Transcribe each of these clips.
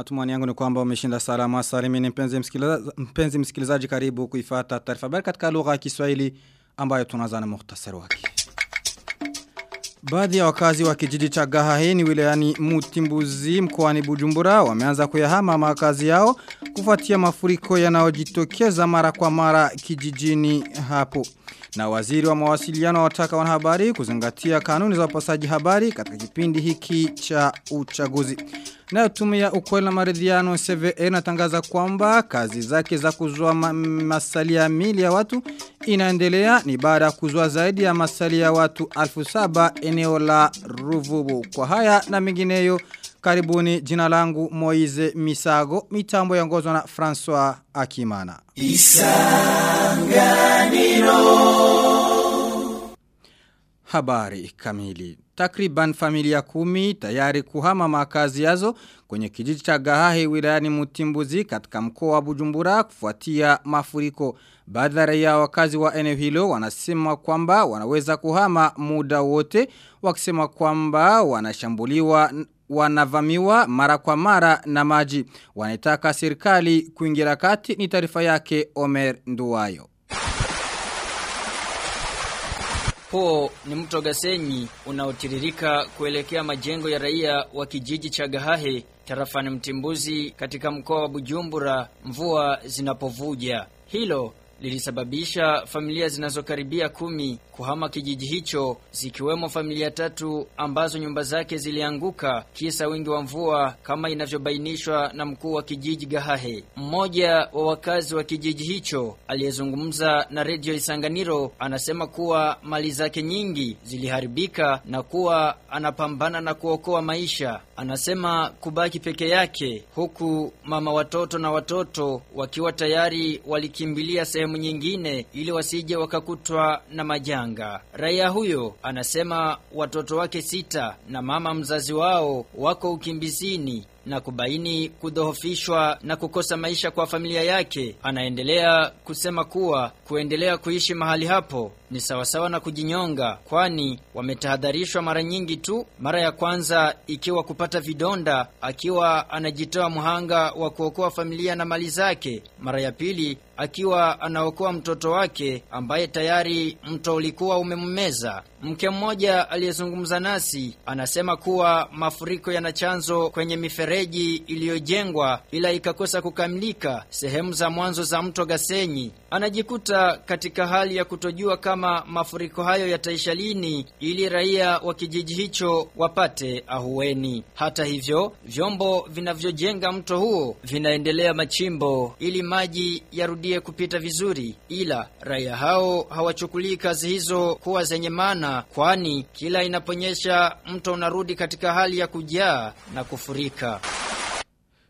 Matumani yangu ni kwamba umeshinda salama salimini mpenzi msikilizaji, mpenzi msikilizaji karibu kuifata taarifa habari katika lugha ya Kiswahili ambayo tunaanza na muhtasari wake. Baadhi ya wakazi wa kijiji cha Gahaheni wilayani Mutimbuzi mkoani Bujumbura wameanza kuyahama makazi yao kufuatia mafuriko yanayojitokeza mara kwa mara kijijini hapo. Na waziri wa mawasiliano wataka wanahabari kuzingatia kanuni za upasaji habari katika kipindi hiki cha uchaguzi. Na tume ya ukweli na maridhiano CVE inatangaza kwamba kazi zake za kuzua ma masali ya mili ya watu inaendelea ni baada ya kuzua zaidi ya masali ya watu alfu saba eneo la Ruvubu. Kwa haya na mengineyo karibuni jina langu Moize Misago mitambo yongozwa na François Akimana. Isanganiro Habari kamili. Takriban familia kumi tayari kuhama makazi yazo kwenye kijiji cha Gahahe wilayani Mutimbuzi katika mkoa wa Bujumbura kufuatia mafuriko. Baadhi ya wakazi wa eneo hilo wanasema kwamba wanaweza kuhama muda wote wakisema kwamba wanashambuliwa wanavamiwa mara kwa mara na maji. Wanataka serikali kuingira kati ni taarifa yake Omer Nduwayo. Huo ni mto Gasenyi unaotiririka kuelekea majengo ya raia wa kijiji cha Gahahe tarafani Mtimbuzi katika mkoa wa Bujumbura mvua zinapovuja. Hilo lilisababisha familia zinazokaribia kumi kuhama kijiji hicho zikiwemo familia tatu ambazo nyumba zake zilianguka kisa wingi wa mvua kama inavyobainishwa na mkuu wa kijiji Gahahe. Mmoja wa wakazi wa kijiji hicho aliyezungumza na redio Isanganiro anasema kuwa mali zake nyingi ziliharibika na kuwa anapambana na kuokoa maisha. Anasema kubaki peke yake huku mama watoto na watoto wakiwa tayari walikimbilia sehemu nyingine ili wasije wakakutwa na majanga. Raia huyo anasema watoto wake sita na mama mzazi wao wako ukimbizini na kubaini kudhoofishwa na kukosa maisha kwa familia yake. Anaendelea kusema kuwa kuendelea kuishi mahali hapo ni sawasawa na kujinyonga, kwani wametahadharishwa mara nyingi tu. Mara ya kwanza ikiwa kupata vidonda, akiwa anajitoa mhanga wa kuokoa familia na mali zake. Mara ya pili akiwa anaokoa mtoto wake ambaye tayari mto ulikuwa umemmeza. Mke mmoja aliyezungumza nasi anasema kuwa mafuriko yana chanzo kwenye mifereji iliyojengwa ila ikakosa kukamilika sehemu za mwanzo za mto Gasenyi. Anajikuta katika hali ya kutojua kama mafuriko hayo yataisha lini ili raia wa kijiji hicho wapate ahueni. Hata hivyo, vyombo vinavyojenga mto huo vinaendelea machimbo ili maji yarudie kupita vizuri, ila raia hao hawachukulii kazi hizo kuwa zenye maana, kwani kila inaponyesha mto unarudi katika hali ya kujaa na kufurika.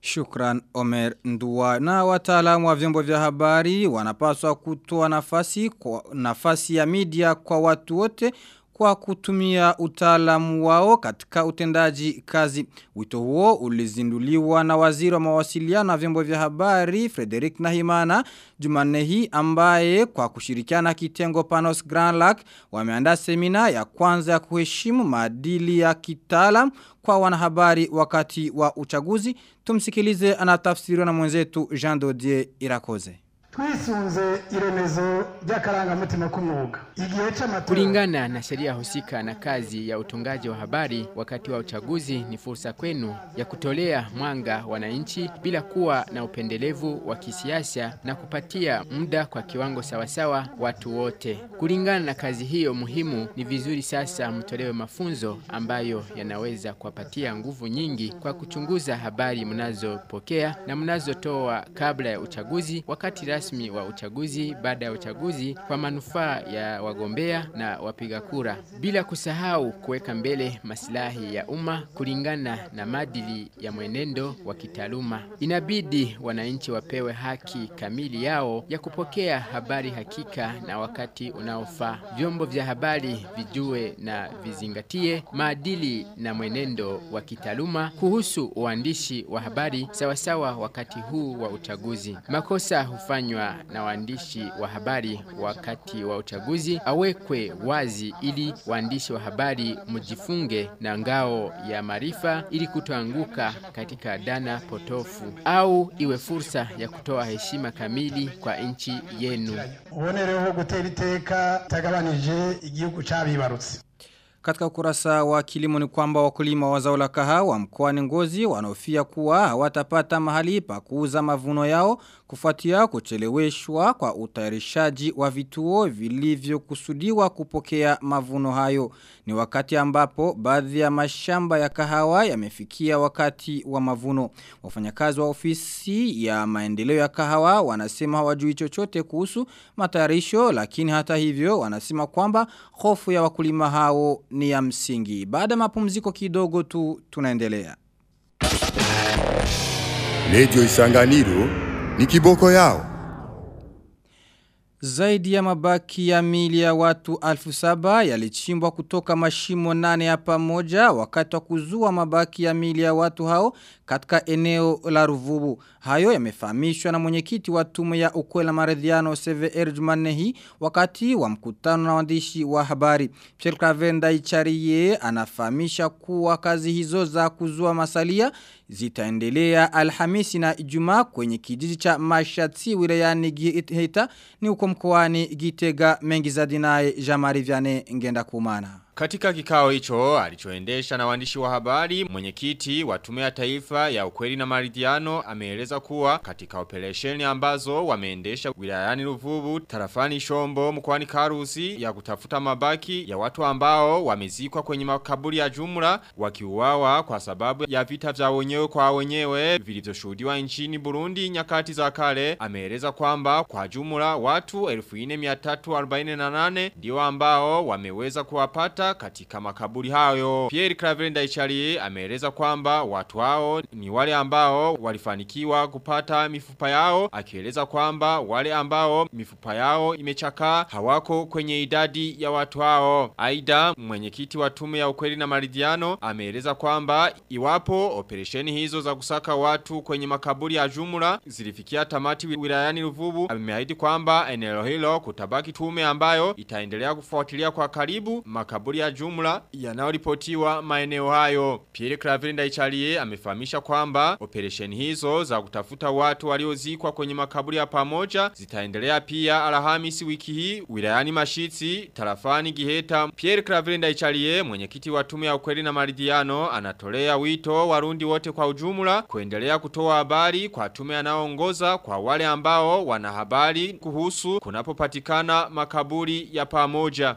Shukran Omer Ndua. Na wataalamu wa vyombo vya habari wanapaswa kutoa nafasi kwa nafasi ya media kwa watu wote kwa kutumia utaalamu wao katika utendaji kazi. Wito huo ulizinduliwa na waziri wa mawasiliano na vyombo vya habari Frederick Nahimana Jumanne hii ambaye kwa kushirikiana kitengo Panos Grand Lac wameandaa semina ya kwanza ya kuheshimu maadili ya kitaalam kwa wanahabari wakati wa uchaguzi. Tumsikilize anatafsiriwa na mwenzetu Jean Dodier Irakoze twisunze iremezo ry'akarangamutima k'umwuga igihe cy'amatora. kulingana na sheria husika na kazi ya utungaji wa habari wakati wa uchaguzi ni fursa kwenu ya kutolea mwanga wananchi bila kuwa na upendelevu wa kisiasa na kupatia muda kwa kiwango sawasawa watu wote kulingana na kazi hiyo muhimu ni vizuri sasa mtolewe mafunzo ambayo yanaweza kuwapatia nguvu nyingi kwa kuchunguza habari mnazopokea na mnazotoa kabla ya uchaguzi wakati rasmi wa uchaguzi baada ya uchaguzi kwa manufaa ya wagombea na wapiga kura, bila kusahau kuweka mbele masilahi ya umma kulingana na maadili ya mwenendo wa kitaaluma. Inabidi wananchi wapewe haki kamili yao ya kupokea habari hakika na wakati unaofaa. Vyombo vya habari vijue na vizingatie maadili na mwenendo wa kitaaluma kuhusu uandishi wa habari sawasawa wakati huu wa uchaguzi. Makosa hufanywa yanayofanywa na waandishi wa habari wakati wa uchaguzi awekwe wazi ili waandishi wa habari mjifunge na ngao ya maarifa ili kutoanguka katika dana potofu au iwe fursa ya kutoa heshima kamili kwa nchi yenu. ubonereho gutera iteka tagabanije igihugu cabibarutse Katika ukurasa wa kilimo ni kwamba wakulima wa zao la kahawa mkoani Ngozi wanaofia kuwa hawatapata mahali pa kuuza mavuno yao kufuatia kucheleweshwa kwa utayarishaji wa vituo vilivyokusudiwa kupokea mavuno hayo. Ni wakati ambapo baadhi ya mashamba ya kahawa yamefikia wakati wa mavuno. Wafanyakazi wa ofisi ya maendeleo ya kahawa wanasema hawajui chochote kuhusu matayarisho lakini hata hivyo wanasema kwamba hofu ya wakulima hao ni ya msingi. Baada mapumziko kidogo tu tunaendelea. Radio Isanganiro ni kiboko yao. Zaidi ya mabaki ya mili ya watu alfu saba yalichimbwa kutoka mashimo nane ya pamoja wakati wa kuzua mabaki ya mili ya watu hao katika eneo la ruvubu. Hayo yamefahamishwa na mwenyekiti wa tume ya ukwela maredhiano CVR Jumanne wakati wa mkutano na waandishi wa habari. Pierre Kavenda Icharie anafahamisha kuwa kazi hizo za kuzua masalia zitaendelea Alhamisi na Ijumaa kwenye kijiji cha Mashati wilayani Giheta ni uko mkoani Gitega mengi za dinaye Jamari Vyane ngenda kumana. Katika kikao hicho alichoendesha na waandishi wa habari, mwenyekiti wa tume ya taifa ya ukweli na maridhiano ameeleza kuwa katika operesheni ambazo wameendesha wilayani Ruvubu, tarafani Shombo, mkoani Karusi ya kutafuta mabaki ya watu ambao wamezikwa kwenye makaburi ya jumla wakiuawa kwa sababu ya vita vya wenyewe kwa wenyewe vilivyoshuhudiwa nchini Burundi nyakati za kale. Ameeleza kwamba kwa jumla watu 1348 ndio ambao wameweza kuwapata katika makaburi hayo. Pierre Claver Ndaichari ameeleza kwamba watu hao ni wale ambao walifanikiwa kupata mifupa yao akieleza kwamba wale ambao mifupa yao imechaka hawako kwenye idadi ya watu hao. Aida mwenyekiti wa tume ya ukweli na maridhiano ameeleza kwamba iwapo operesheni hizo za kusaka watu kwenye makaburi ya jumla zilifikia tamati wilayani Ruvubu ameahidi kwamba eneo hilo kutabaki tume ambayo itaendelea kufuatilia kwa karibu makaburi ya jumla yanayoripotiwa maeneo hayo. Pierre Claver Ndaicharie amefahamisha kwamba operesheni hizo za kutafuta watu waliozikwa kwenye makaburi ya pamoja zitaendelea pia Alhamisi wiki hii wilayani Mashitsi, tarafani Giheta. Pierre Claver Ndaicharie mwenyekiti wa tume ya ukweli na maridhiano anatolea wito warundi wote kwa ujumla kuendelea kutoa habari kwa tume anaoongoza kwa wale ambao wana habari kuhusu kunapopatikana makaburi ya pamoja.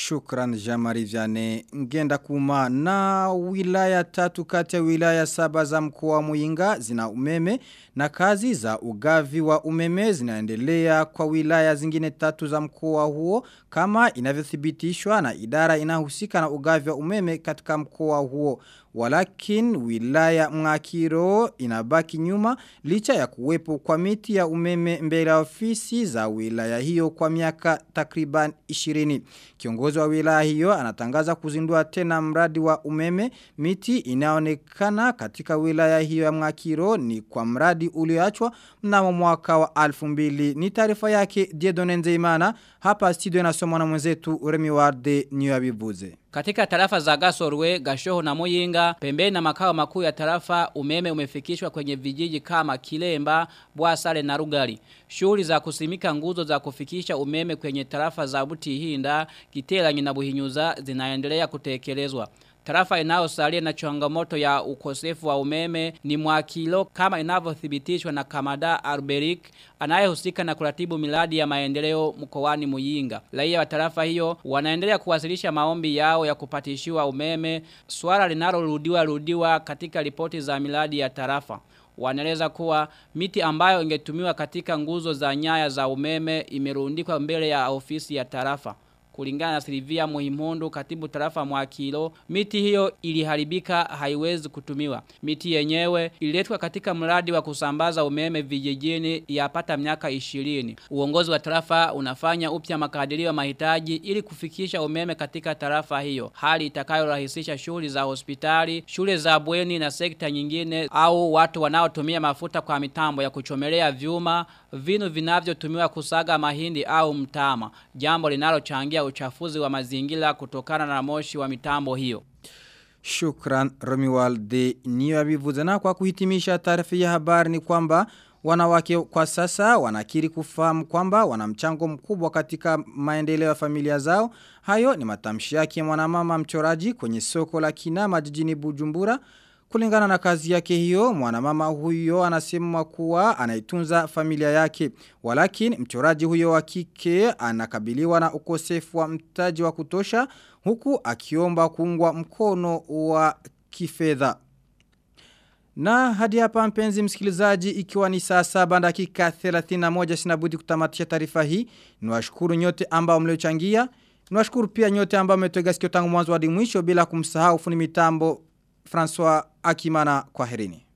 Shukran Jamari Vyane ngenda kuma na wilaya tatu kati ya wilaya saba za mkoa wa Muinga zina umeme na kazi za ugavi wa umeme zinaendelea kwa wilaya zingine tatu za mkoa huo kama inavyothibitishwa na idara inahusika na ugavi wa umeme katika mkoa huo. Walakin wilaya mngakiro inabaki nyuma licha ya kuwepo kwa miti ya umeme mbele ya ofisi za wilaya hiyo kwa miaka takriban 20. Kiongozi wa wilaya hiyo anatangaza kuzindua tena mradi wa umeme miti inaonekana katika wilaya hiyo ya mngakiro ni kwa mradi ulioachwa mnamo mwaka wa 2000. Ni taarifa yake Diedone Nzeimana hapa studio inasomwa na mwenzetu Remi Warde Niyabivuze. Katika tarafa za Gasorwe, Gashoho na Muyinga, pembeni na makao makuu ya tarafa umeme umefikishwa kwenye vijiji kama Kilemba, Bwasale na Rugari. Shughuli za kusimika nguzo za kufikisha umeme kwenye tarafa za Butihinda, Kiteranyi na Buhinyuza zinaendelea kutekelezwa. Tarafa inayosalia na changamoto ya ukosefu wa umeme ni mwakilo kama inavyothibitishwa na Kamada Arberik anayehusika na kuratibu miradi ya maendeleo mkoani Muyinga. Raia wa tarafa hiyo wanaendelea kuwasilisha maombi yao ya kupatishiwa umeme, swala linalorudiwa rudiwa katika ripoti za miradi ya tarafa. Wanaeleza kuwa miti ambayo ingetumiwa katika nguzo za nyaya za umeme imerundikwa mbele ya ofisi ya tarafa. Kulingana na Silvia Muhimondo, katibu tarafa Mwakilo, miti hiyo iliharibika haiwezi kutumiwa. Miti yenyewe ililetwa katika mradi wa kusambaza umeme vijijini yapata miaka 20. Uongozi wa tarafa unafanya upya makadirio ya mahitaji ili kufikisha umeme katika tarafa hiyo. Hali itakayorahisisha shughuli za hospitali, shule za bweni na sekta nyingine au watu wanaotumia mafuta kwa mitambo ya kuchomelea vyuma, vinu vinavyotumiwa kusaga mahindi au mtama. Jambo linalochangia uchafuzi wa mazingira kutokana na moshi wa mitambo hiyo. Shukran Romualde niyo na kwa kuhitimisha taarifa ya habari ni kwamba wanawake kwa sasa wanakiri kufahamu kwamba wana mchango mkubwa katika maendeleo ya familia zao. Hayo ni matamshi yake mwanamama mchoraji kwenye soko la Kinama jijini Bujumbura. Kulingana na kazi yake hiyo, mwanamama huyo anasema kuwa anaitunza familia yake. Walakini mchoraji huyo wa kike anakabiliwa na ukosefu wa mtaji wa kutosha huku akiomba kuungwa mkono wa kifedha. Na hadi hapa mpenzi msikilizaji ikiwa ni saa saba dakika 31 sinabudi kutamatisha taarifa hii. Niwashukuru nyote ambao mliochangia. Niwashukuru pia nyote ambao mmetega sikio tangu mwanzo hadi mwisho bila kumsahau funi mitambo François Akimana kwaherini.